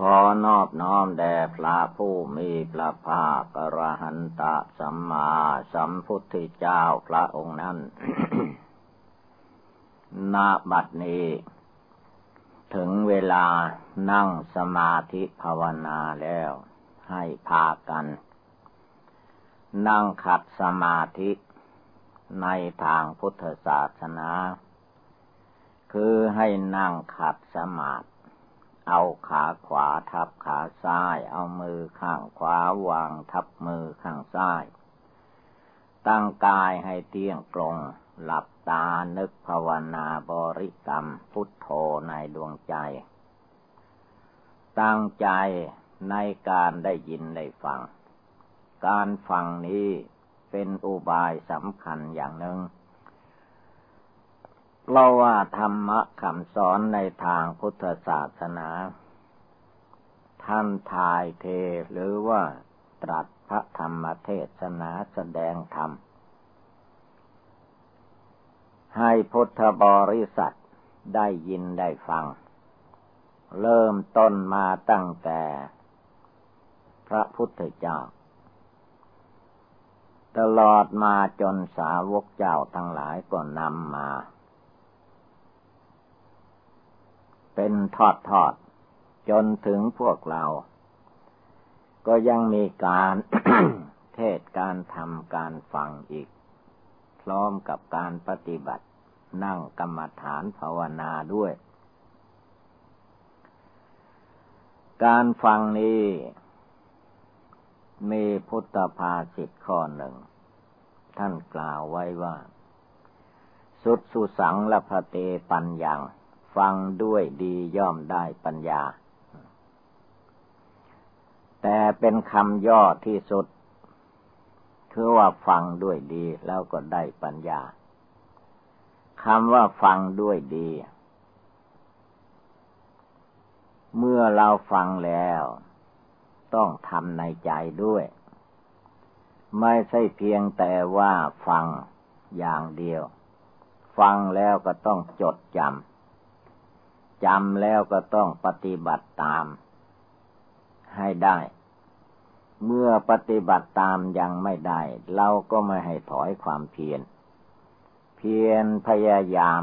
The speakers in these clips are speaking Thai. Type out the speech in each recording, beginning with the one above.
ขอนอบน้อมแด่พระผู้มีพระภาคกระหันตะสัมมาสัมพุทธเจ้าพระองค์นั้นนาบัดนี้ ถึงเวลานั่งสมาธิภาวนาแล้ว ให้พากัน นั่งขัดสมาธิในทางพุทธศาสนา คือให้นั่งขัดสมาธิ เอาขาขวาทับขาซ้าย เอามือข้างขวาวางทับมือข้างซ้าย ตั้งกายให้เตี้ยงตรง หลับตานึกภาวนาบริกรรมพุทโธในดวงใจ ตั้งใจในการได้ยินได้ฟัง การฟังนี้เป็นอุบายสำคัญอย่างหนึ่ง เพราะว่าธรรมะคำสอนในทางพุทธศาสนา ท่านทายเทหรือว่าตรัสพระธรรมเทศนาแสดงธรรม ให้พุทธบริษัทได้ยินได้ฟัง เริ่มต้นมาตั้งแต่ พระพุทธเจ้า ตลอดมาจนสาวกเจ้าทั้งหลายก็นำมา เป็นทอดทอด จนถึงพวกเรา ก็ยังมีการเทศการทำการฟังอีก พร้อมกับการปฏิบัติ นั่งกรรมฐานภาวนาด้วย การฟังนี้มีพุทธภาษิตข้อหนึ่ง ท่านกล่าวไว้ว่า สุดสุสังละพเตปัญญัง ฟังด้วยดีย่อมได้ปัญญา แต่เป็นคำย่อที่สุด คือว่าฟังด้วยดีแล้วก็ได้ปัญญาคำว่าฟังด้วยดี เมื่อเราฟังแล้ว ต้องทำในใจด้วย ไม่ใช่เพียงแต่ว่าฟังอย่างเดียว ฟังแล้วก็ต้องจดจำ จำแล้วก็ต้องปฏิบัติตาม ให้ได้ เมื่อปฏิบัติตามยังไม่ได้ เราก็ไม่ให้ถอยความเพียร เพียรพยายาม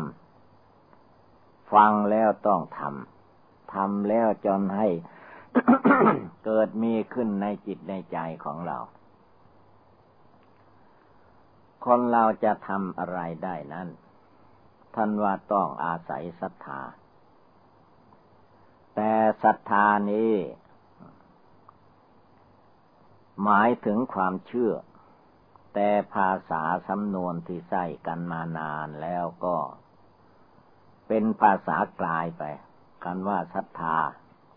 ฟังแล้วต้องทำ ทำแล้วจนให้เกิดมีขึ้นในจิตในใจของเรา คนเราจะทำอะไรได้นั้น ท่านว่าต้องอาศัยศรัทธา แต่ศรัทธานี้ หมายถึงความเชื่อ แต่ภาษาสำนวนที่ใส่กันมานานแล้วก็ เป็นภาษากลายไปคำว่าศรัทธา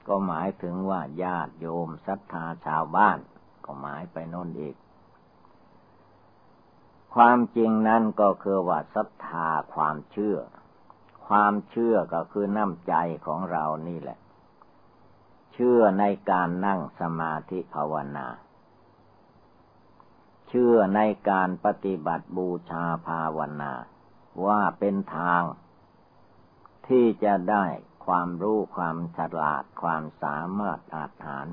ก็หมายถึงว่าญาติโยมศรัทธาชาวบ้าน ก็หมายไปน้นอีก ความจริงนั่นก็คือว่าศรัทธาความเชื่อ ความเชื่อก็คือน้ำใจของเรานี่แหละ เชื่อในการนั่งสมาธิภาวนา เชื่อในการปฏิบัติบูชาภาวนา ว่าเป็นทาง ที่จะได้ความรู้ความฉลาดความสามารถอาถาน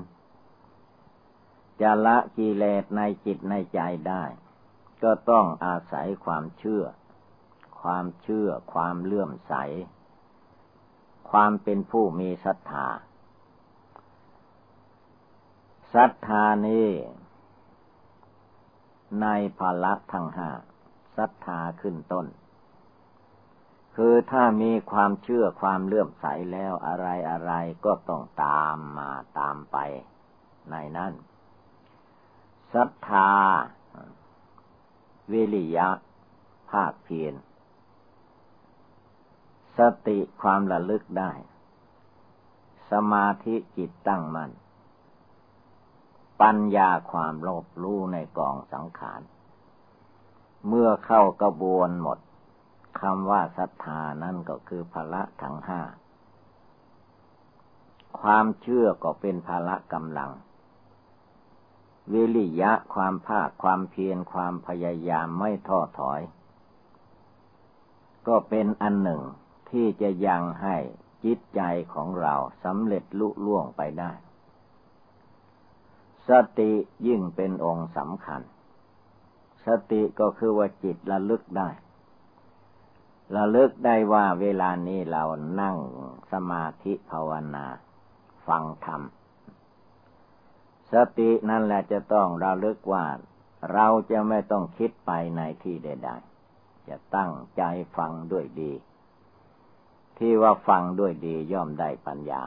จะละกิเลสในจิตในใจได้ ก็ต้องอาศัยความเชื่อ ความเชื่อความเลื่อมใส ความเป็นผู้มีศรัทธา ศรัทธานี้ในภาละทั้งห้าศรัทธาขึ้นต้น คือถ้ามีความเชื่อความเลื่อมใสแล้วอะไรอะไรก็ต้องตามมาตามไปในนั้นศรัทธาวิริยะ ภาคเพียรสติความระลึกได้ สมาธิจิตตั้งมัน่น ปัญญาความโลภรู้ในกองสังขาร เมื่อเข้ากระบวนหมดคำว่าศรัทธานั่นก็คือภละทั้งห้า ความเชื่อก็เป็นภละกำลัง วิริยะความภาคความเพียรความพยายามไม่ท้อถอย ก็เป็นอันหนึ่งที่จะยังให้จิตใจของเราสำเร็จลุล่วงไปได้ สติยิ่งเป็นองค์สำคัญ สติก็คือว่าจิตระลึกได้ ระลึกได้ว่าเวลานี้เรานั่งสมาธิภาวนา ฟังธรรม สตินั่นแหละจะต้องระลึกว่า เราจะไม่ต้องคิดไปในที่ใดๆ จะตั้งใจฟังด้วยดี ที่ว่าฟังด้วยดีย่อมได้ปัญญา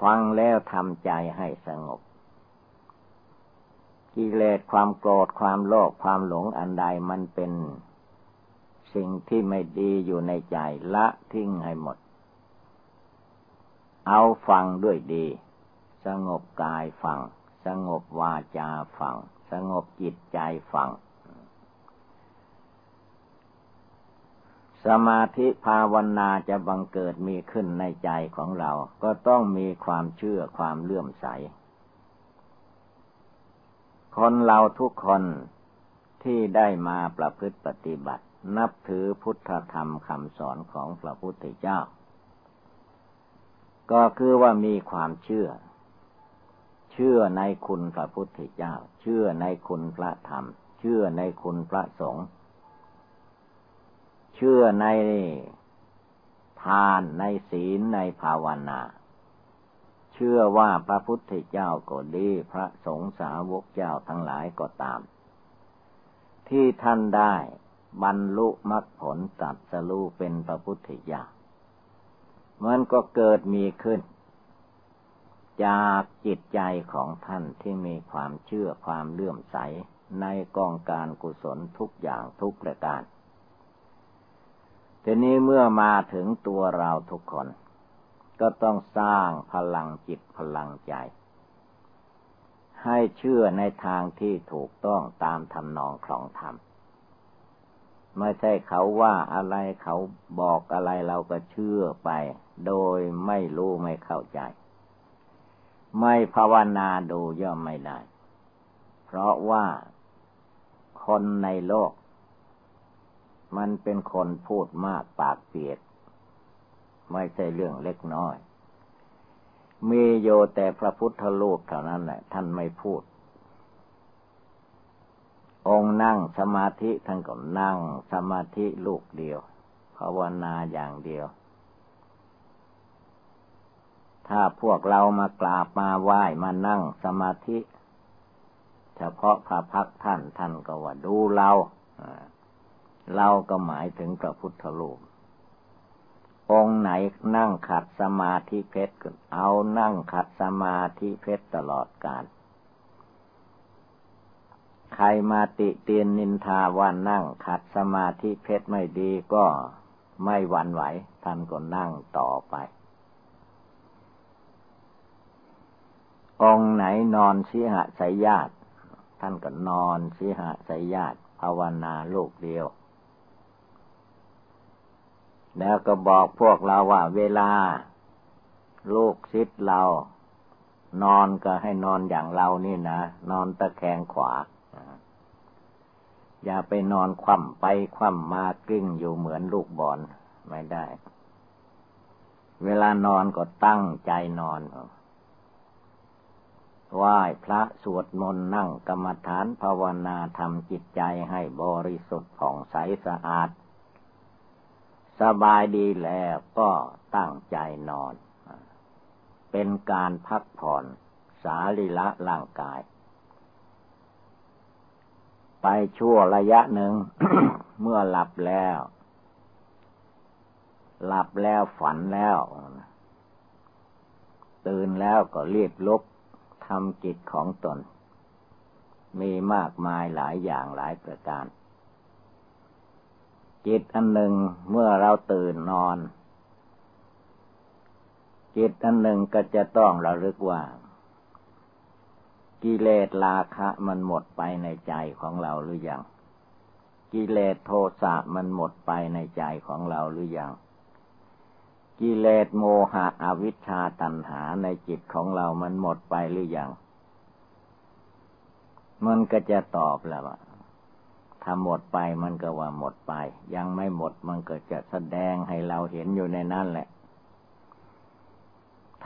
ฟังแล้วทำใจให้สงบ กิเลสความโกรธความโลภความหลงอันใดมันเป็นสิ่งที่ไม่ดีอยู่ในใจละทิ้งให้หมด เอาฟังด้วยดี สงบกายฟัง สงบวาจาฟัง สงบจิตใจฟัง สมาธิภาวนาจะบังเกิดมีขึ้นในใจของเรา ก็ต้องมีความเชื่อความเลื่อมใส คนเราทุกคนที่ได้มาประพฤติปฏิบัติ นับถือพุทธธรรมคำสอนของพระพุทธเจ้า ก็คือว่ามีความเชื่อ เชื่อในคุณพระพุทธเจ้า เชื่อในคุณพระธรรม เชื่อในคุณพระสงฆ์ เชื่อในทานในศีลในภาวนา เชื่อว่าพระพุทธเจ้าก็ดีพระสงฆ์สาวกเจ้าทั้งหลายก็ตาม ที่ท่านได้บรรลุมรรคผลตัดสรู้เป็นพระพุทธเจ้ามันก็เกิดมีขึ้น จากจิตใจของท่านที่มีความเชื่อความเลื่อมใสในกองการกุศลทุกอย่างทุกประการ ทีนี้เมื่อมาถึงตัวเราทุกคน ก็ต้องสร้างพลังจิตพลังใจ ให้เชื่อในทางที่ถูกต้องตามทำนองของธรรมไม่ใช่เขาว่าอะไรเขาบอกอะไรเราก็เชื่อไป โดยไม่รู้ไม่เข้าใจ ไม่ภาวนาดูย่อมไม่ได้ เพราะว่าคนในโลก มันเป็นคนพูดมากปากเปียก ไม่ใช่เรื่องเล็กน้อย มีโยแต่พระพุทธโลกเท่านั้นแหละ ท่านไม่พูด องนั่งสมาธิท่านก็นั่งสมาธิลูกเดียวภาวนาอย่างเดียว ถ้าพวกเรามากราบมาไหว้มานั่งสมาธิ เฉพาะพระพักท่านท่านก็ว่าดูเรา เราก็หมายถึงพระพุทธรูปองค์ไหนนั่งขัดสมาธิเพชรเอานั่งขัดสมาธิเพชรตลอดกาลใครมาติเตียนนินทาว่านั่งขัดสมาธิเพชรไม่ดีก็ไม่หวั่นไหว ท่านก็นั่งต่อไป องค์ไหนนอนสิหะสายญาติ ท่านก็นอนสิหะสายญาติภาวนาลูกเดียว แล้วก็บอกพวกเราว่าเวลา ลูกศิษย์เรา นอนก็ให้นอนอย่างเรานี่นะ นอนตะแคงขวา อย่าไปนอนคว่ำไปคว่ำมากลิ้งอยู่เหมือนลูกบอลไม่ได้ เวลานอนก็ตั้งใจนอนไหว้พระสวดมนต์นั่งกรรมฐานภาวนาทำจิตใจให้บริสุทธิ์ผ่องใสสะอาด สบายดีแล้วก็ตั้งใจนอน เป็นการพักผ่อนสาลิละร่างกาย ไปชั่วระยะหนึ่ง เมื่อหลับแล้ว หลับแล้วฝันแล้ว ตื่นแล้วก็รีบลุกทำกิจของตน มีมากมายหลายอย่างหลายประการ จิตอันหนึ่งเมื่อเราตื่นนอน จิตอันหนึ่งก็จะต้องระลึกว่า กิเลสราคะมันหมดไปในใจของเราหรือยัง กิเลสโทสะมันหมดไปในใจของเราหรือยัง กิเลสโมหะอวิชชาตัณหาในจิตของเรามันหมดไปหรือยัง มันก็จะตอบแล้วว่า ถ้าหมดไปมันก็ว่าหมดไป ยังไม่หมดมันก็จะแสดงให้เราเห็นอยู่ในนั่นแหละ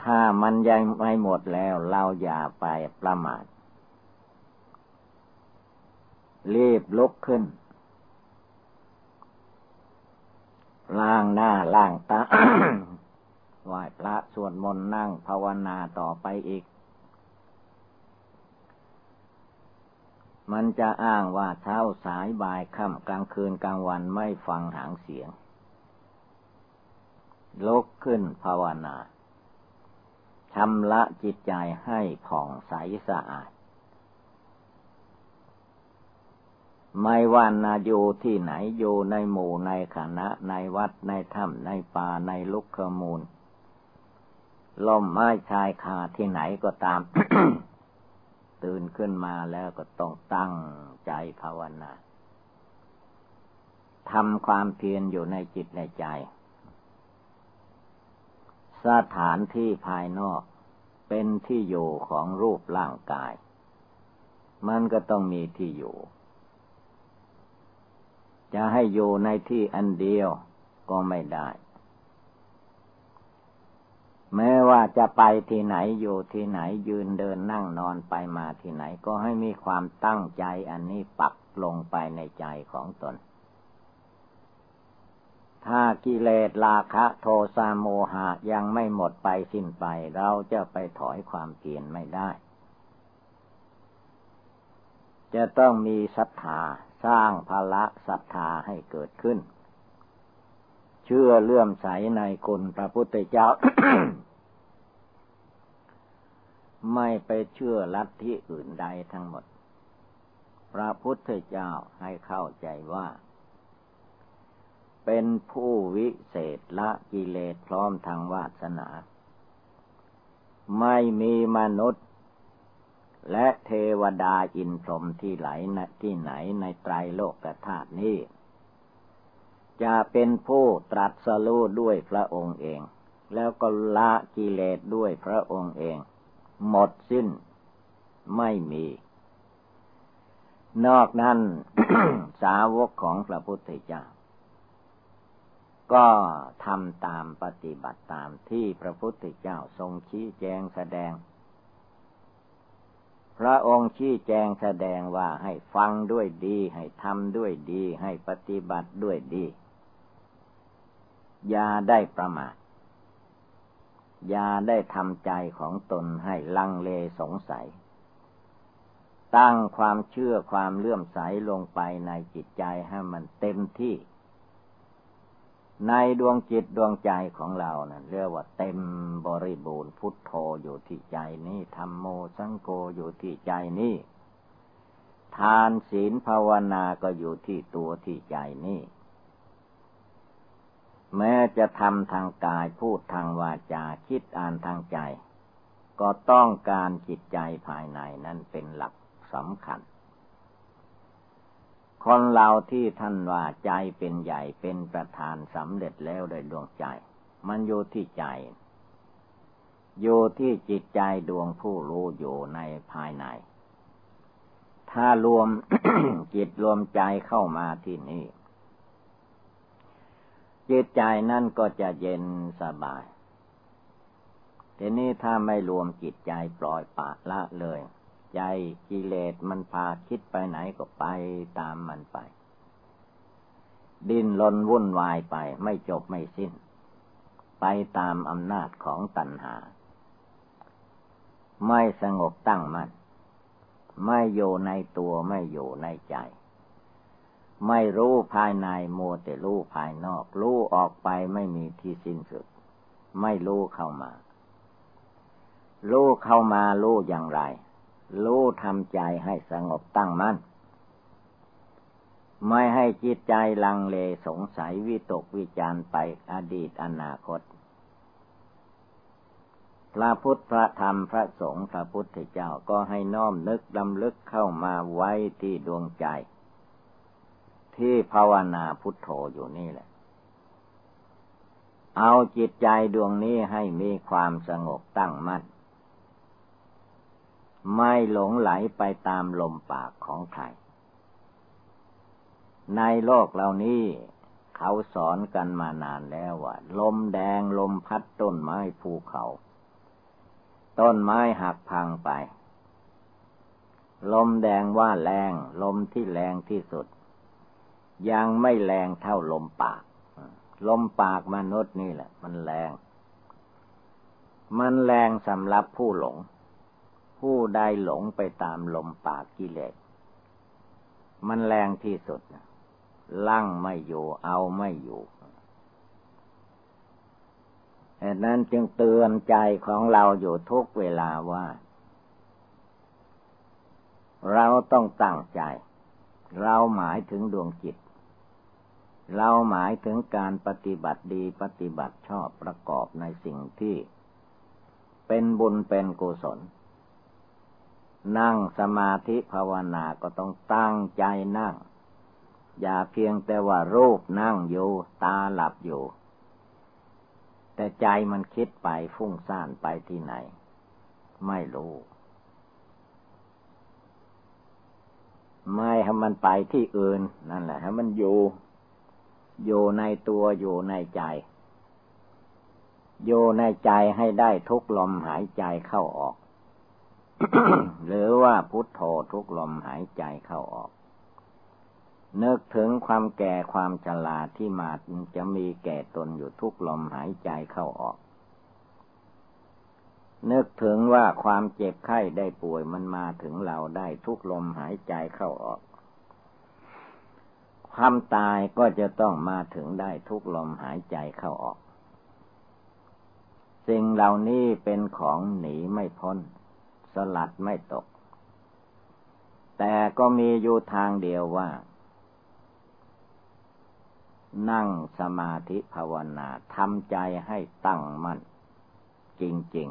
ถ้ามันยังไม่หมดแล้ว เราอย่าไปประมาทรีบลุกขึ้นล้างหน้าล้างตาไหว้พระสวดมนต์นั่งภาวนาต่อไปอีก มันจะอ้างว่าเช้าสายบ่ายค่ำกลางคืนกลางวันไม่ฟังหางเสียงลุกขึ้นภาวนาชำระจิตใจให้ผ่องใสสะอาด ไม่ว่านาอยู่ที่ไหนอยู่ในหมู่ในคณะในวัดในถ้ำในป่าในลุกขมูลล่มไม้ชายคาที่ไหนก็ตาม ตื่นขึ้นมาแล้วก็ต้องตั้งใจภาวนาทำความเพียรอยู่ในจิตในใจ สถานที่ภายนอกเป็นที่อยู่ของรูปร่างกาย มันก็ต้องมีที่อยู่ จะให้อยู่ในที่อันเดียวก็ไม่ได้ แม้ว่าจะไปที่ไหนอยู่ที่ไหนยืนเดินนั่งนอนไปมาที่ไหนก็ให้มีความตั้งใจอันนี้ปักลงไปในใจของตน ถ้ากิเลสราคะโทสะโมหะยังไม่หมดไปสิ้นไป เราจะไปถอยความเพียรไม่ได้ จะต้องมีศรัทธาสร้างภละศรัทธาให้เกิดขึ้น เชื่อเลื่อมใสในคุณพระพุทธเจ้า ไม่ไปเชื่อลัทธิอื่นใดทั้งหมด พระพุทธเจ้าให้เข้าใจว่า เป็นผู้วิเศษละกิเลสพร้อมทางวาสนา ไม่มีมนุษย์ และเทวดาอินพรหมที่ไหลที่ไหนในไตรโลกธาตุนี้ จะเป็นผู้ตรัสรู้ด้วยพระองค์เอง แล้วก็ละกิเลสด้วยพระองค์เอง หมดสิ้น ไม่มี นอกนั้นสาวกของพระพุทธเจ้า ก็ทำตามปฏิบัติตามที่พระพุทธเจ้าทรงชี้แจงแสดง พระองค์ชี้แจงแสดงว่าให้ฟังด้วยดี ให้ทำด้วยดี ให้ปฏิบัติด้วยดี อย่าได้ประมาทอย่าได้ทำใจของตนให้ลังเลสงสัย ตั้งความเชื่อความเลื่อมใสลงไปในจิตใจให้มันเต็มที่ ในดวงจิตดวงใจของเรานะ่ะเรียกว่าเต็มบริบูรณ์พุทโธอยู่ที่ใจนี้ธรรมโมสังโฆอยู่ที่ใจนี้ทานศีลภาวนาก็อยู่ที่ตัวที่ใจนี้ แม้จะทำทางกายพูดทางวาจาคิดอ่านทางใจ ก็ต้องการจิตใจภายในนั้นเป็นหลักสำคัญ คนเราที่ท่านว่าใจเป็นใหญ่เป็นประธานสำเร็จแล้วโดยดวงใจ มันอยู่ที่ใจ อยู่ที่จิตใจดวงผู้รู้อยู่ในภายใน ถ้ารวมจิตรวมใจเข้ามาที่นี่ จิตใจนั่นก็จะเย็นสบาย ทีนี้ถ้าไม่รวมจิตใจปล่อยปะละเลย ใจกิเลสมันพาคิดไปไหนก็ไปตามมันไป ดิ้นรนวุ่นวายไปไม่จบไม่สิ้น ไปตามอำนาจของตัณหา ไม่สงบตั้งมัน่นไม่อยู่ในตัวไม่อยู่ในใจ ไม่รู้ภายในโมแต่รู้ภายนอก รู้ออกไปไม่มีที่สิ้นสุด ไม่รู้เข้ามารู้เข้ามารู้อย่างไรรู้ทำใจให้สงบตั้งมัน่น ไม่ให้จิตใจลังเลสงสัยวิตกวิจารไปอดีตอนาคต พระพุทธพระธรรมพระสงฆ์พระพุทธเจ้าก็ให้น้อมนึกดำลึกเข้ามาไว้ที่ดวงใจ ที่ภาวนาพุทโธอยู่นี่แหละ เอาจิตใจดวงนี้ให้มีความสงบตั้งมั่น ไม่หลงไหลไปตามลมปากของใคร ในโลกเหล่านี้เขาสอนกันมานานแล้วว่า ลมแดงลมพัดต้นไม้ภูเขา ต้นไม้หักพังไป ลมแดงว่าแรง ลมที่แรงที่สุด ยังไม่แรงเท่าลมปาก ลมปากมนุษย์นี่แหละ มันแรง มันแรงสำหรับผู้หลง ผู้ใดหลงไปตามลมปากกิเลส มันแรงที่สุดลั่งไม่อยู่ เอาไม่อยู่แต่นั้นจึงเตือนใจของเราอยู่ทุกเวลาว่า เราต้องตั้งใจ เราหมายถึงดวงจิต เราหมายถึงการปฏิบัติดีปฏิบัติชอบประกอบในสิ่งที่ เป็นบุญเป็นกุศล นั่งสมาธิภาวนาก็ต้องตั้งใจนั่ง อย่าเพียงแต่ว่ารูปนั่งอยู่ ตาหลับอยู่ แต่ใจมันคิดไปฟุ้งซ่านไปที่ไหน ไม่รู้ ไม่ให้มันไปที่อื่นนั่นแหละให้มันอยู่ อยู่ในตัวอยู่ในใจ อยู่ในใจให้ได้ทุกลมหายใจเข้าออก หรือว่าพุทโธทุกลมหายใจเข้าออกนึกถึงความแก่ความชราที่มาจะมีแก่ตนอยู่ทุกลมหายใจเข้าออก นึกถึงว่าความเจ็บไข้ได้ป่วยมันมาถึงเราได้ทุกลมหายใจเข้าออก ความตายก็จะต้องมาถึงได้ทุกลมหายใจเข้าออก สิ่งเหล่านี้เป็นของหนีไม่พ้น สลัดไม่ตก แต่ก็มีอยู่ทางเดียวว่า นั่งสมาธิภาวนาทำใจให้ตั้งมั่น จริง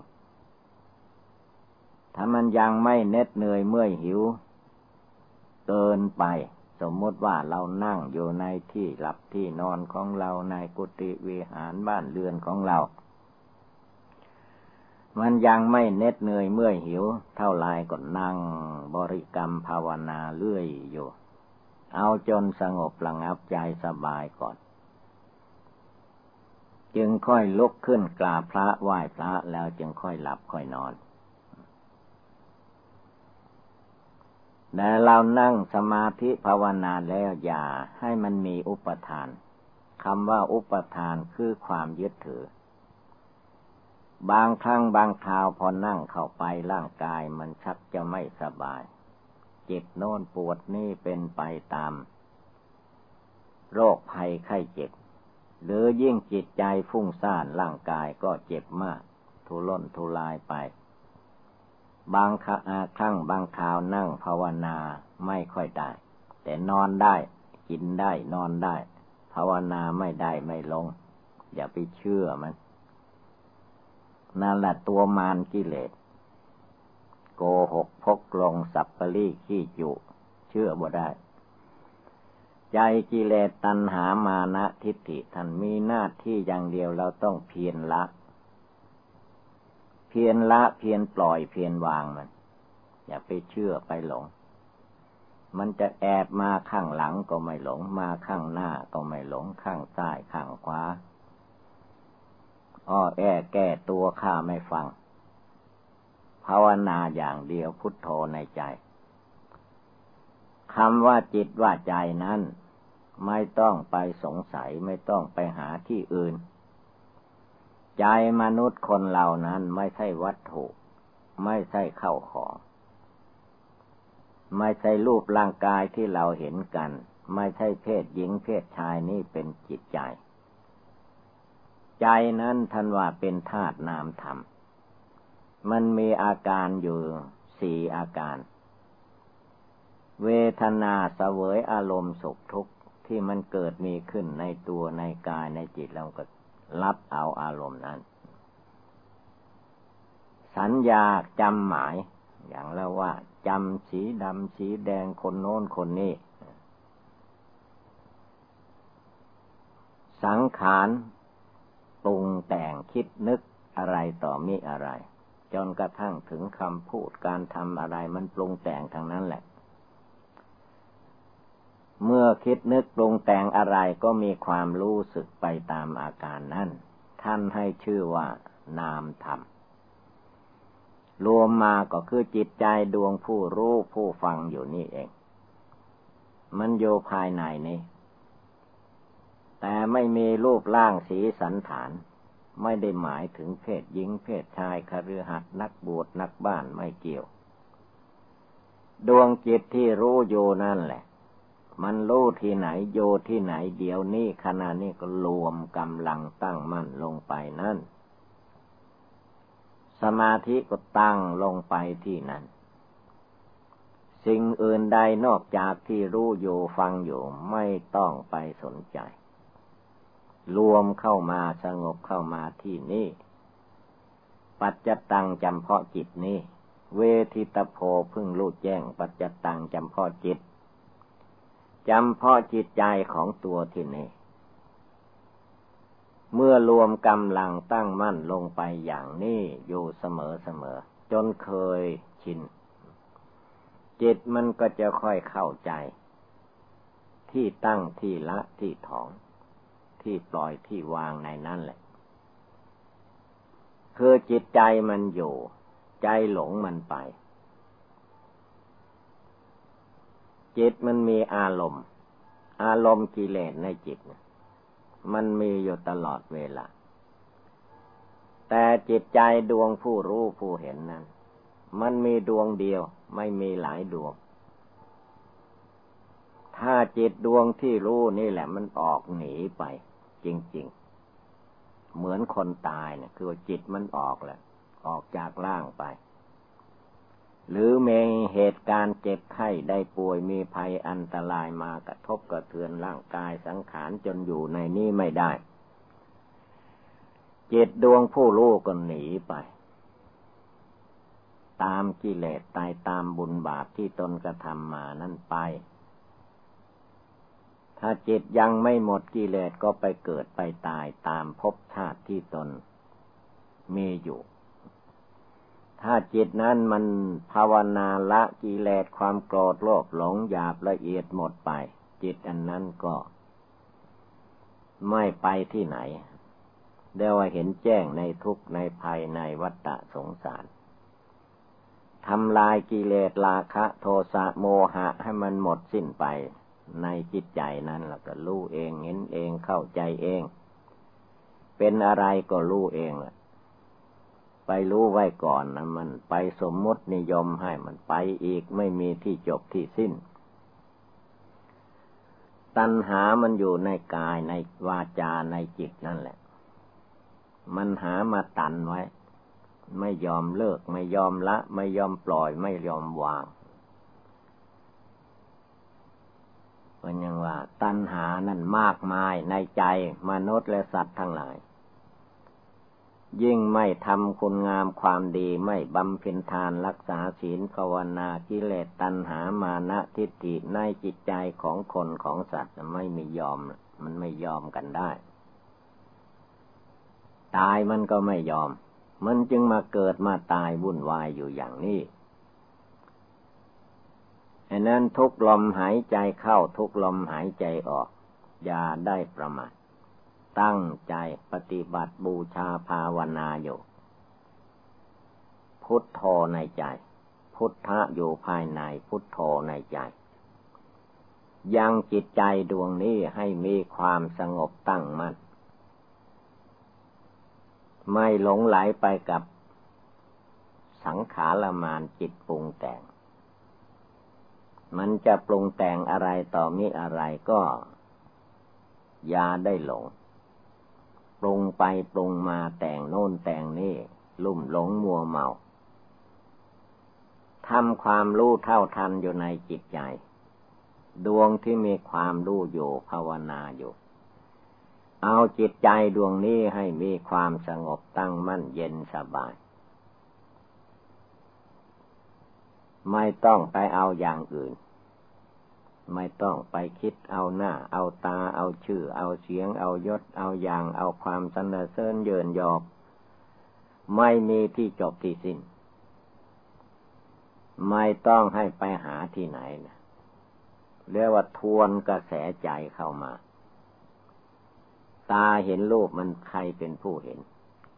ๆ ถ้ามันยังไม่เน็ดเหนื่อยเมื่อยหิว เกินไป สมมติว่าเรานั่งอยู่ในที่หลับที่นอนของเราในกุฏิวิหารบ้านเรือนของเรา มันยังไม่เน็ดเหนื่อยเมื่อยหิว เท่าไรก็นั่งบริกรรมภาวนาเรื่อยอยู่ เอาจนสงบระงับใจสบายก่อน จึงค่อยลุกขึ้นกราบพระไหว้พระแล้วจึงค่อยหลับค่อยนอน แต่เรานั่งสมาธิภาวนาแล้วอย่าให้มันมีอุปทานคำว่าอุปทานคือความยึดถือ บางครั้งบางคราวพอนั่งเข้าไปร่างกายมันชักจะไม่สบายเจ็บโน่นปวดนี่เป็นไปตาม โรคภัยไข้เจ็บ หรือยิ่งจิตใจฟุ้งซ่านร่างกายก็เจ็บมาก ทุรนทุรายไป บางครั้งบางคราวนั่งภาวนาไม่ค่อยได้ แต่นอนได้ กินได้นอนได้ ภาวนาไม่ได้ไม่ลง อย่าไปเชื่อมันนั่นแหละตัวมารกิเลส โกหกพกลงสับปรีขี้จุเชื่อบ่ได้ ใจกิเลสตัณหามานะทิฏฐิท่านมีหน้าที่อย่างเดียวเราต้องเพียรละ พียรละเพียรปล่อยเพียรวางมัน อย่าไปเชื่อไปหลง มันจะแอบมาข้างหลังก็ไม่หลง มาข้างหน้าก็ไม่หลง ข้างซ้ายข้างขวาอ้อแอแก้ตัวข้าไม่ฟัง ภาวนาอย่างเดียวพุทโธในใจคำว่าจิตว่าใจนั้น ไม่ต้องไปสงสัยไม่ต้องไปหาที่อื่น ใจมนุษย์คนเหล่านั้นไม่ใช่วัตถุ ไม่ใช่เข้าของ ไม่ใช่รูปร่างกายที่เราเห็นกัน ไม่ใช่เพศหญิงเพศชายนี่เป็นจิตใจ ใจนั้นท่านว่าเป็นธาตุนามธรรม มันมีอาการอยู่สี่อาการ เวทนาเสวยอารมณ์สุขทุกข์ที่มันเกิดมีขึ้นในตัวในกายในจิตเราก็ รับเอาอารมณ์นั้น สัญญาจำหมาย อย่างแล้วว่าจำสีดำสีแดงคนโน้นคนนี้ สังขารปรุงแต่งคิดนึกอะไรต่อมีอะไร จนกระทั่งถึงคำพูดการทำอะไรมันปรุงแต่งทางนั้นแหละ มื่อคิดนึกปรุงแต่งอะไรก็มีความรู้สึกไปตามอาการนั้น ท่านให้ชื่อว่า นามธรรม รวมมาก็คือจิตใจดวงผู้รู้ผู้ฟังอยู่นี่เอง มันโยภายในนี้ แต่ไม่มีรูปร่างสีสันฐาน ไม่ได้หมายถึงเพศหญิงเพศชายคฤหัสถ์นักบวชนักบ้านไม่เกี่ยว ดวงจิตที่รู้โยนั่นแหละ มันรู้ที่ไหนโยที่ไหนเดี๋ยวนี้ขณะนี้ก็รวมกำลังตั้งมั่นลงไปนั่น สมาธิก็ตั้งลงไปที่นั่น สิ่งอื่นใดนอกจากที่รู้อยู่ฟังอยู่ไม่ต้องไปสนใจ รวมเข้ามาสงบเข้ามาที่นี่ ปัจจตังจำเพาะจิตนี้ เวทิตโพพึ่งรู้แจ้งปัจจตังจำเพาะจิต จำเพาะจิตใจของตัวที่นี่ เมื่อรวมกำลังตั้งมั่นลงไปอย่างนี้อยู่เสมอเสมอ จนเคยชิน จิตมันก็จะค่อยเข้าใจ ที่ตั้งที่ละที่ถอนที่ปล่อยที่วางในนั้นแหละ คือจิตใจมันอยู่ ใจหลงมันไป จิตมันมีอารมณ์ อารมณ์กิเลสในจิตมันมีอยู่ตลอดเวลา แต่จิตใจดวงผู้รู้ผู้เห็นนั้น มันมีดวงเดียวไม่มีหลายดวง ถ้าจิตดวงที่รู้นี่แหละมันออกหนีไป จริง ๆ เหมือนคนตายเนี่ยคือจิตมันออกแหละออกจากร่างไป หรือมีเหตุการณ์เจ็บไข้ได้ป่วยมีภัยอันตรายมากระทบกระเทือนร่างกายสังขารจนอยู่ในนี้ไม่ได้ จิตดวงผู้ลูกก็หนีไป ตามกิเลสตายตามบุญบาปที่ตนกระทำมานั่นไป ถ้าจิตยังไม่หมดกิเลสก็ไปเกิดไปตายตามภพชาติที่ตนมีอยู่ ถ้าจิตนั้นมันภาวนาละกิเลสความโกรธโลภหลงหยาบละเอียดหมดไป จิตอันนั้นก็ ไม่ไปที่ไหนเดียวเห็นแจ้งในทุกในภัยในวัฏสงสารทำลายกิเลสราคะ โทสะโมหะให้มันหมดสิ้นไป ในจิตใจนั้นเราก็รู้เองเห็นเองเข้าใจเอง เป็นอะไรก็รู้เองละ ไปรู้ไว้ก่อนนะมันไปสมมตินิยมให้มันไปอีกไม่มีที่จบที่สิ้น ตัณหามันอยู่ในกายในวาจาในจิตนั่นแหละ มันหามาตันไว้ ไม่ยอมเลิก ไม่ยอมละ ไม่ยอมปล่อย ไม่ยอมวางมันยังว่า ตัณหานั่นมากมายในใจมนุษย์และสัตว์ทั้งหลาย ยิ่งไม่ทำคุณงามความดีไม่บำเพ็ญทานรักษาศีลภาวนากิเลสตัณหามานะทิฏฐิในจิตใจของคนของสัตว์ไม่มียอม มันไม่ยอมกันได้ ตายมันก็ไม่ยอม มันจึงมาเกิดมาตายวุ่นวายอยู่อย่างนี้อันนั้นทุกลมหายใจเข้าทุกลมหายใจออก อย่าได้ประมาท ตั้งใจปฏิบัติบูชาภาวนาอยู่ พุทโธในใจ พุทธะอยู่ภายในพุทโธในใจ ยังจิตใจดวงนี้ให้มีความสงบตั้งมัน่นไม่หลงไหลไปกับสังขารมานจิตปรุงแต่ง มันจะปรุงแต่งอะไรต่อมีอะไรก็อย่าได้หลง ปรุงไปปรุงมาแต่งโน่นแต่งนี่ลุ่มหลงมัวเมาทำความรู้เท่าทันอยู่ในจิตใจ ดวงที่มีความรู้อยู่ภาวนาอยู่ เอาจิตใจดวงนี้ให้มีความสงบตั้งมั่นเย็นสบาย ไม่ต้องไปเอาอย่างอื่น ไม่ต้องไปคิดเอาหน้า เอาตา เอาชื่อ เอาเสียง เอายศ เอาอย่าง เอาความสนเสริญเยินยอบไม่มีที่จบที่สิ้น ไม่ต้องให้ไปหาที่ไหนนะเรียกว่าทวนกระแสใจเข้ามา ตาเห็นรูปมันใครเป็นผู้เห็น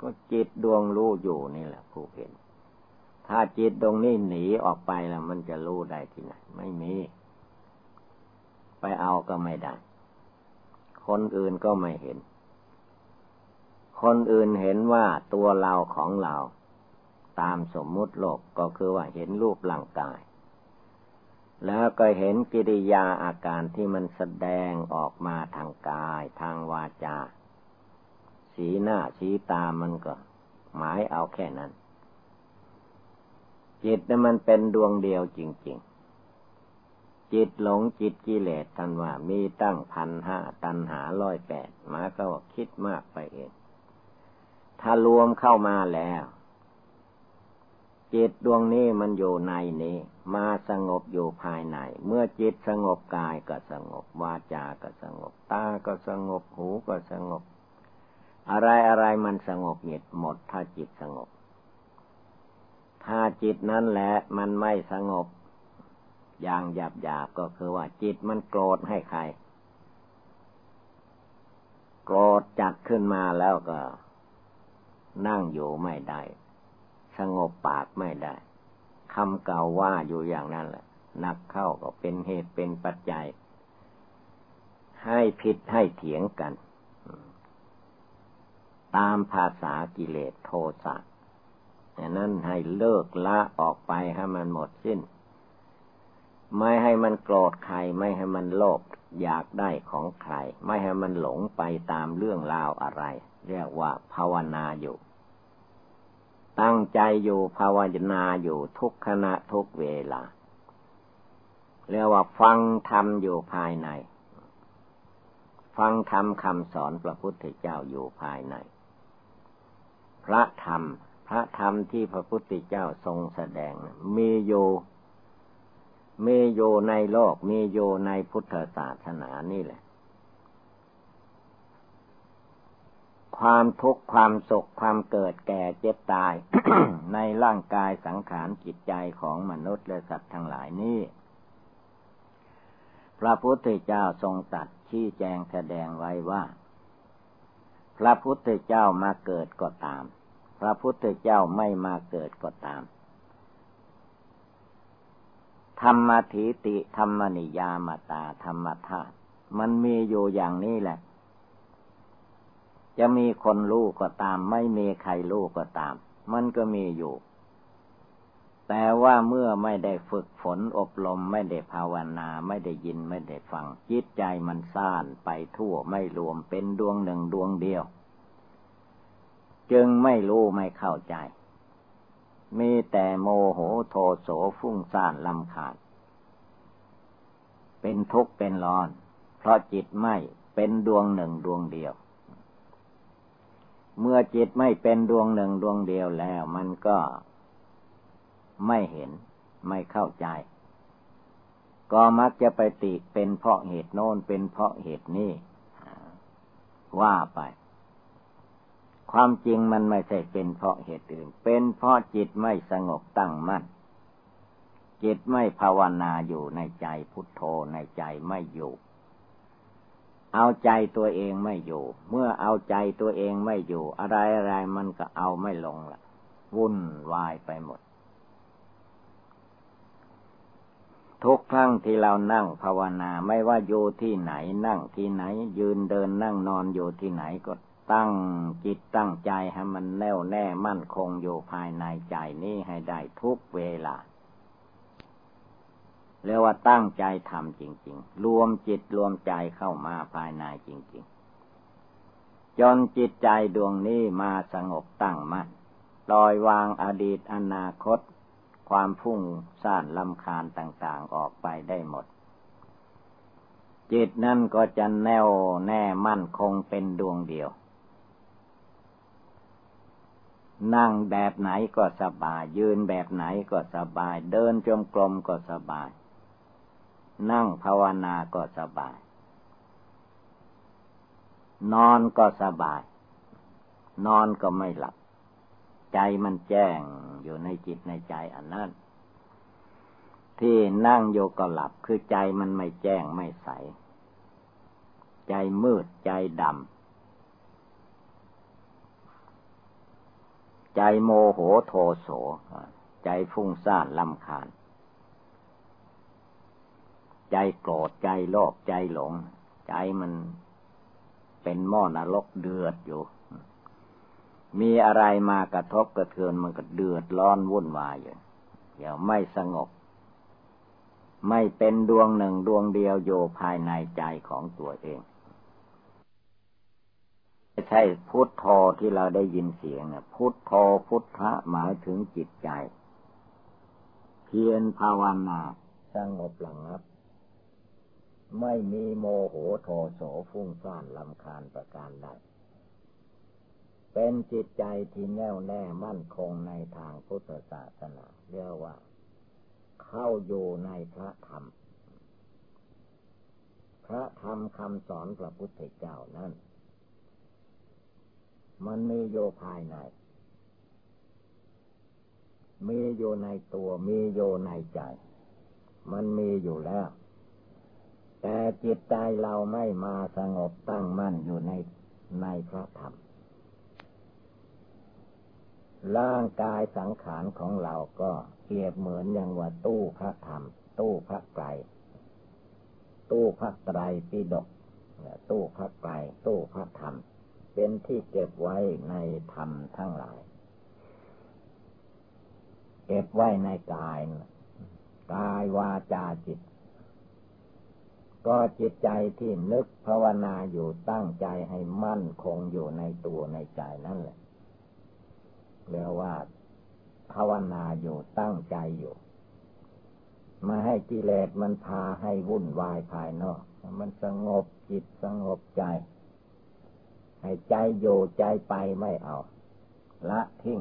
ก็จิตดวงรู้อยู่นี่แหละ ผู้เห็น ถ้าจิตดวงนี้หนีออกไปแล้วมันจะรู้ได้ที่ไหน ไม่มี ไปเอาก็ไม่ได้ คนอื่นก็ไม่เห็น คนอื่นเห็นว่าตัวเราของเรา ตามสมมุติโลกก็คือว่าเห็นรูปร่างกาย แล้วก็เห็นกิริยาอาการที่มันแสดงออกมาทางกาย ทางวาจา สีหน้าสีตามันก็ หมายเอาแค่นั้น จิตนั้นมันเป็นดวงเดียวจริง จิตหลงจิตกิเลสท่านว่ามีตั้งพันห้าตันหาร้อยแปดมาก็คิดมากไปเอง ถ้ารวมเข้ามาแล้ว จิตดวงนี้มันอยู่ในนี้ มาสงบอยู่ภายใน เมื่อจิตสงบกายก็สงบ วาจาก็สงบ ตาก็สงบหูก็สงบ อะไรอะไรมันสงบเหดหมดถ้าจิตสงบ ถ้าจิตนั้นแหละมันไม่สงบ อย่างหยาบหยาบก็คือว่าจิตมันโกรธให้ใคร โกรธจัดขึ้นมาแล้วก็ นั่งอยู่ไม่ได้ สงบปากไม่ได้คำเก่าว่าอยู่อย่างนั้นแหละนักเข้าก็เป็นเหตุเป็นปัจจัย ให้ผิดให้เถียงกัน ตามภาษากิเลสโทสะนั้นให้เลิกละออกไปให้มันหมดสิ้น ไม่ให้มันโกรธใคร ไม่ให้มันโลภอยากได้ของใคร ไม่ให้มันหลงไปตามเรื่องราวอะไร เรียกว่าภาวนาอยู่ ตั้งใจอยู่ภาวนาอยู่ทุกขณะทุกเวลาเรียกว่าฟังธรรมอยู่ภายใน ฟังธรรมคำสอนพระพุทธเจ้าอยู่ภายใน พระธรรม พระธรรมที่พระพุทธเจ้าทรงแสดงมีอยู่ มีอยู่ในโลกมีอยู่ในพุทธศาสนานี่แหละ ความทุกข์ความสุขความเกิดแก่เจ็บตาย ในร่างกายสังขารจิตใจของมนุษย์และสัตว์ทั้งหลายนี้พระพุทธเจ้าทรงตัดชี้แจงแสดงไว้ว่า พระพุทธเจ้ามาเกิดก็ตาม พระพุทธเจ้าไม่มาเกิดก็ตาม ธรรมถิติธรรมนิยามตาธรรมธาตุมันมีอยู่อย่างนี้แหละ จะมีคนรู้ก็ตาม ไม่มีใครรู้ก็ตาม มันก็มีอยู่ แต่ว่าเมื่อไม่ได้ฝึกฝนอบรมไม่ได้ภาวนา ไม่ได้ยินไม่ได้ฟัง จิตใจมันซ่านไปทั่วไม่รวมเป็นดวงหนึ่งดวงเดียว จึงไม่รู้ไม่เข้าใจ มีแต่โมโหโทโสฟุ้งซ่านลำขาด เป็นทุกข์เป็นร้อน เพราะจิตไม่เป็นดวงหนึ่งดวงเดียว เมื่อจิตไม่เป็นดวงหนึ่งดวงเดียวแล้ว มันก็ไม่เห็นไม่เข้าใจ ก็มักจะไปติเป็นเพราะเหตุโน้นเป็นเพราะเหตุนี้ว่าไป ความจริงมันไม่ใช่เป็นเพราะเหตุอื่น เป็นเพราะจิตไม่สงบตั้งมั่น จิตไม่ภาวนาอยู่ในใจพุทโธในใจไม่อยู่ เอาใจตัวเองไม่อยู่ เมื่อเอาใจตัวเองไม่อยู่ อะไรอะไรมันก็เอาไม่ลงละวุ่นวายไปหมด ทุกครั้งที่เรานั่งภาวนาไม่ว่าอยู่ที่ไหนนั่งที่ไหน ยืนเดินนั่งนอนอยู่ที่ไหนก็ ตั้งจิตตั้งใจให้มันแน่วแน่มั่นคงอยู่ภายในใจนี้ให้ได้ทุกเวลาเรียกว่าตั้งใจทำจริง ๆ รวมจิตรวมใจเข้ามาภายในจริง ๆ จนจิตใจดวงนี้มาสงบตั้งมั่นลอยวางอดีตอนาคต ความพุ่งซ่านลำคาญต่างๆออกไปได้หมด จิตนั่นก็จะแน่วแน่มั่นคงเป็นดวงเดียว นั่งแบบไหนก็สบาย ยืนแบบไหนก็สบาย เดินจมกลมก็สบาย นั่งภาวนาก็สบาย นอนก็สบาย นอนก็ไม่หลับ ใจมันแจ้งอยู่ในจิตในใจอันนั้นที่นั่งโยก็หลับคือใจมันไม่แจ้งไม่ใส ใจมืดใจดำ ใจโมโหโทโส ใจฟุ้งซ่านลำคาญ ใจโกรธใจโลภใจหลง ใจมันเป็นหม้อนรกเดือดอยู่ มีอะไรมากระทบกระเทือนมันก็เดือดร้อนวุ่นวายอยู่เดี๋ยวไม่สงบ ไม่เป็นดวงหนึ่งดวงเดียวโยภายในใจของตัวเอง ไม่ใช่พุทโธที่เราได้ยินเสียงนะพุทโธพุทธะหมายถึงจิตใจ เพียรภาวนาสงบหลังับ ไม่มีโมโหโทโสฟุ้งซ่านลำคาญประการใดเป็นจิตใจที่แน่วแน่มั่นคงในทางพุทธศาสนาเรียกว่า เข้าอยู่ในพระธรรม พระธรรมคำสอนพระพุทธเจ้านั้น มันมีโยภายใน มีอยู่ในตัว มีอยู่ในใจ มันมีอยู่แล้ว แต่จิตใจเราไม่มาสงบตั้งมั่นอยู่ในในพระธรรม ร่างกายสังขารของเราก็เปรียบเหมือนอย่างว่าตู้พระธรรม ตู้พระไตรตู้พระไตรปิฎกตู้พระไตรตู้พระธรรม เป็นที่เก็บไว้ในธรรมทั้งหลาย เก็บไว้ในกายกายวาจาจิต ก็จิตใจที่นึกภาวนาอยู่ตั้งใจให้มั่นคงอยู่ในตัวในใจนั่นแหละเรียกว่าภาวนาอยู่ตั้งใจอยู่มาให้กิเลสมันพาให้วุ่นวายภายนอก มันสงบจิตสงบใจ ให้ใจโยใจไปไม่เอา ละทิ้ง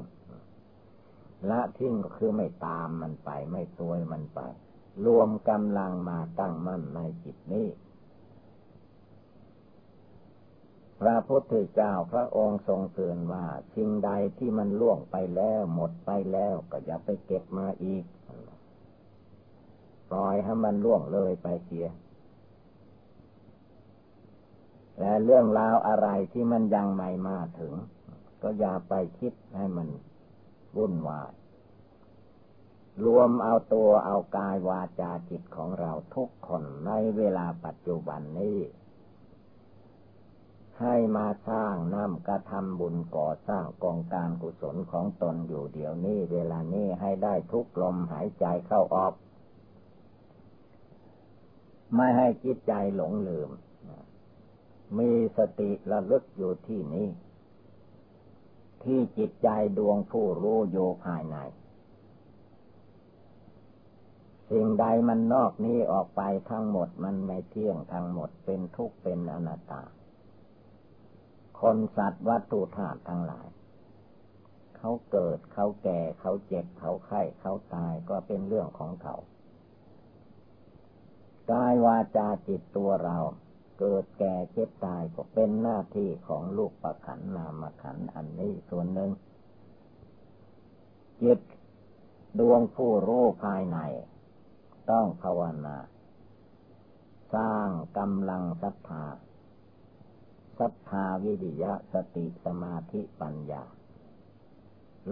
ละทิ้งก็คือไม่ตามมันไป ไม่ตัวมันไป รวมกำลังมาตั้งมั่นในจิตนี้ พระพุทธเจ้าพระองค์ทรงเตือนว่า สิ่งใดที่มันล่วงไปแล้วหมดไปแล้วก็อย่าไปเก็บมาอีก ปล่อยให้มันล่วงเลยไปเสีย และเรื่องราวอะไรที่มันยังไม่มาถึง ก็อย่าไปคิดให้มันวุ่นวาย รวมเอาตัวเอากายวาจาจิตของเราทุกคนในเวลาปัจจุบันนี้ ให้มาสร้างน้ำกระทำบุญก่อสร้างกองการกุศลของตนอยู่เดี๋ยวนี้ เวลานี้ให้ได้ทุกลมหายใจเข้าออก ไม่ให้จิตใจหลงลืม มีสติระลึกอยู่ที่นี้ ที่จิตใจดวงผู้รู้โยภายใน สิ่งใดมันนอกนี้ออกไปทั้งหมดมันไม่เที่ยงทั้งหมดเป็นทุกข์เป็นอนัตตา คนสัตว์วัตถุธาตุทั้งหลาย เขาเกิดเขาแก่เขาเจ็บเขาไข้เขาตายก็เป็นเรื่องของเขากายวาจาจิตตัวเรา เกิดแก่เจ็บตายก็เป็นหน้าที่ของลูกประขันนามขันอันนี้ส่วนหนึ่งจิตดวงผู้รู้ภายใน ต้องภาวนา สร้างกำลังศรัทธาศรัทธาวิริยะสติสมาธิปัญญา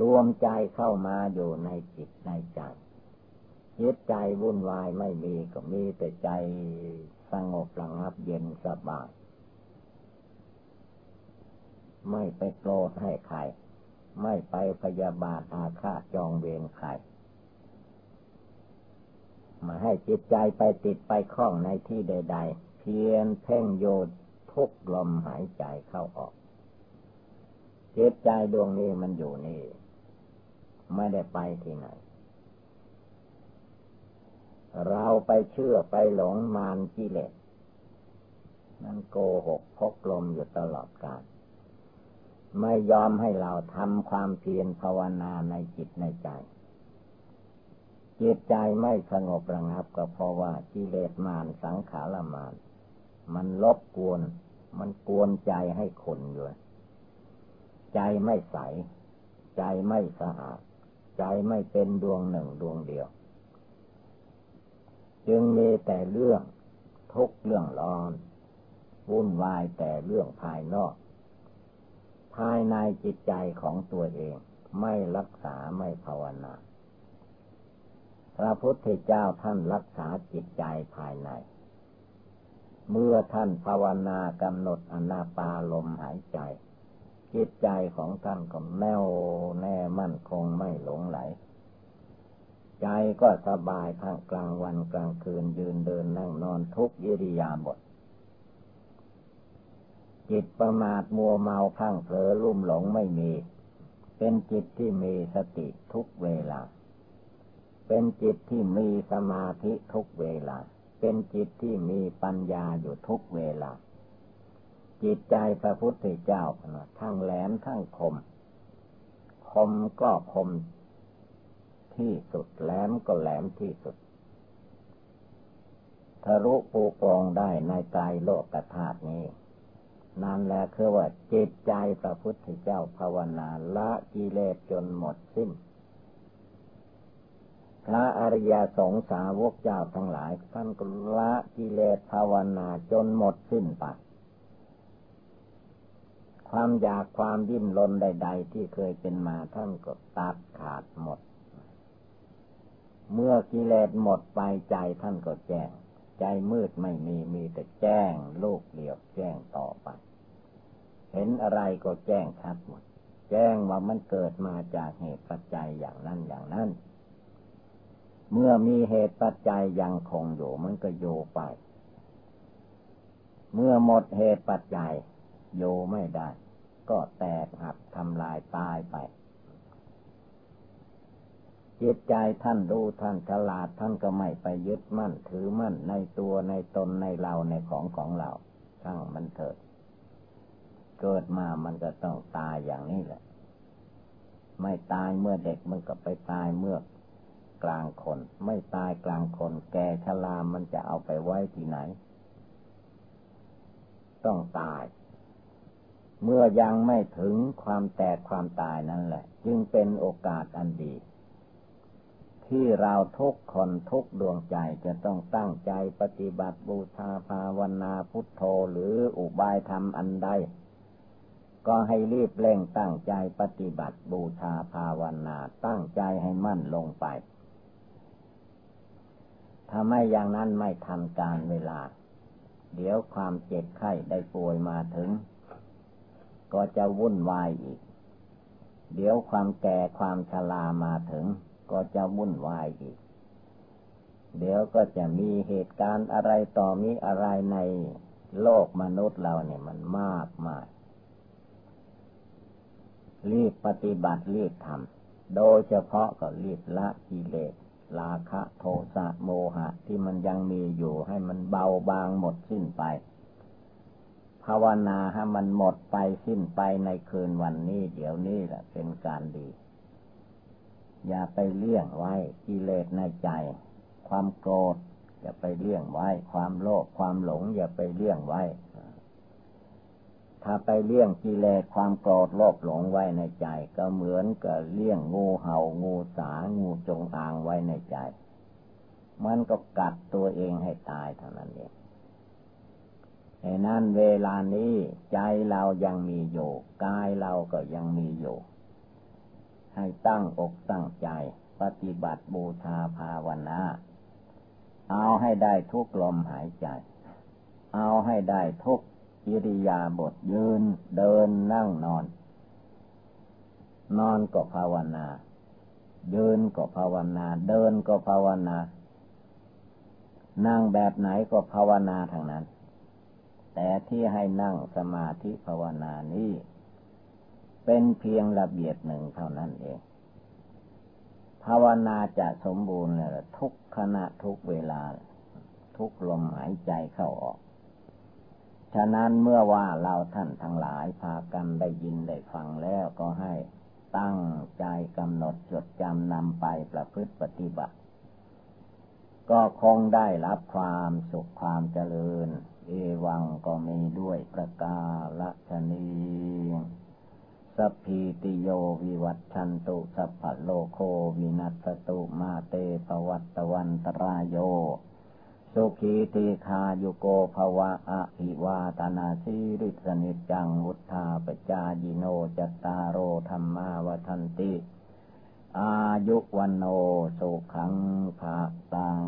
รวมใจเข้ามาอยู่ในจิตในใจยึดใจวุ่นวายไม่มีก็มีแต่ใจ งบระงับเย็นสบาย ไม่ไปโกรธให้ใคร ไม่ไปพยาบาทอาฆาตจองเวรใคร มาให้จิตใจไปติดไปคล้องในที่ใด ๆ เพียนเพ่งโยดทุกลมหายใจเข้าออกจิตใจดวงนี้มันอยู่นี่ ไม่ได้ไปที่ไหน เราไปเชื่อไปหลงมานกิเลสมันโกหกพกลมอยู่ตลอดกาลไม่ยอมให้เราทำความเพียรภาวนาในจิตในใจ จิตใจไม่สงบระงับก็เพราะว่ากิเลสมารสังขารมารมันลบกวน มันกวนใจให้ขนอยู่ใจไม่ใส ใจไม่สะอาด ใจไม่เป็นดวงหนึ่งดวงเดียว จึงมีแต่เรื่องทุกเรื่องร้อน วุ่นวายแต่เรื่องภายนอก ภายในจิตใจของตัวเองไม่รักษาไม่ภาวนา พระพุทธเจ้าท่านรักษาจิตใจภายใน เมื่อท่านภาวนากำหนดอนาปาลมหายใจ จิตใจของท่านก็แน่วแน่มั่นคงไม่หลงไหล ใจก็สบายทั้งกลางวันกลางคืนยืนเดินนั่งนอนทุกยิริยาบทจิตประมาทมัวเมาพังเผลอลุ่มหลงไม่มี เป็นจิตที่มีสติทุกเวลา เป็นจิตที่มีสมาธิทุกเวลา เป็นจิตที่มีปัญญาอยู่ทุกเวลา จิตใจพระพุทธเจ้าทั้งแหลมทั้งคม คมก็คม ที่สุดแหลมก็แหลมที่สุดทะลุปูปองได้ในใจโลกธาตุนี้ นั่นแหละคือว่าจิตใจพระพุทธเจ้าภาวนาละกิเลสจนหมดสิ้น พระอริยสงสาวกเจ้าทั้งหลายท่านก็ละกิเลสภาวนาจนหมดสิ้นไปความอยากความดิ้นรนใด ๆ ที่เคยเป็นมาท่านก็ตัดขาดหมด เมื่อกิเลสหมดไปใจท่านก็แจ้ง ใจมืดไม่มีมีแต่แจ้งลูกเดียวแจ้งต่อไป เห็นอะไรก็แจ้งชัดหมด แจ้งว่ามันเกิดมาจากเหตุปัจจัยอย่างนั้นอย่างนั้น เมื่อมีเหตุปัจจัยยังคงอยู่มันก็โยไป เมื่อหมดเหตุปัจจัย โยไม่ได้ ก็แตกหักทำลายตายไป จิตใจท่านรู้ท่านฉลาดท่านก็ไม่ไปยึดมั่นถือมั่นในตัวในตนในเราในของของเราช่างมันเถิด เกิดมามันก็ต้องตายอย่างนี้แหละ ไม่ตายเมื่อเด็กมันก็ไปตายเมื่อกลางคน ไม่ตายกลางคน แก่ชรามันจะเอาไปไว้ที่ไหน ต้องตาย เมื่อยังไม่ถึงความแตกความตายนั่นแหละ จึงเป็นโอกาสอันดี ที่เราทุกคนทุกดวงใจจะต้องตั้งใจปฏิบัติบูชาภาวนาพุทโธหรืออุบายธรรมอันใด ก็ให้รีบเร่งตั้งใจปฏิบัติบูชาภาวนาตั้งใจให้มั่นลงไปถ้าไม่อย่างนั้นไม่ทันการเวลา เดี๋ยวความเจ็บไข้ได้ป่วยมาถึง ก็จะวุ่นวายอีก เดี๋ยวความแก่ความชรามาถึง ก็จะวุ่นวายอีก เดี๋ยวก็จะมีเหตุการณ์อะไรต่อมีอะไรในโลกมนุษย์เราเนี่ยมันมากมาย รีบปฏิบัติรีบทำ โดยเฉพาะก็รีบละกิเลสราคะโทสะโมหะ ที่มันยังมีอยู่ให้มันเบาบางหมดสิ้นไป ภาวนาให้มันหมดไปสิ้นไปในคืนวันนี้ เดี๋ยวนี้แหละเป็นการดี อย่าไปเลี่ยงไว้กิเลสในใจ ความโกรธอย่าไปเลี่ยงไว้ ความโลภความหลง อย่าไปเลี่ยงไว้ ถ้าไปเลี้ยงกิเลสความโกรธโลภหลงไว้ในใจ ก็เหมือนกับเลี้ยงงูเห่างูสางูจงอางไว้ในใจ มันก็กัดตัวเองให้ตายเท่านั้นเองในนั้นเวลานี้ใจเรายังมีอยู่กายเราก็ยังมีอยู่ ให้ตั้งอกตั้งใจ ปฏิบัติบูชาภาวนา เอาให้ได้ทุกลมหายใจ เอาให้ได้ทุกอิริยาบถยืนเดินนั่งนอน นอนก็ภาวนา ยืนก็ภาวนา เดินก็ภาวนา นั่งแบบไหนก็ภาวนาทางนั้น แต่ที่ให้นั่งสมาธิภาวนานี้ เป็นเพียงระเบียบหนึ่งเท่านั้นเอง ภาวนาจะสมบูรณ์เลยทุกขณะทุกเวลา ทุกลมหายใจเข้าออก ฉะนั้นเมื่อว่าเราท่านทั้งหลายพากันได้ยินได้ฟังแล้วก็ให้ตั้งใจกำหนดจดจำนำไปประพฤติปฏิบัติ ก็คงได้รับความสุขความเจริญ เอวังก็มีด้วยประกาศนี สพีติโยวิวัตชันตุสัพพโลโควินัสตุมาเตปวัตตวันตรายโย สุขีติคายุโกภวะอะหิวาตนาสิริสนิจังวุธาปจายิโนจตารโอธรรมาวทันติ อายุวันโนสุขังภาตัง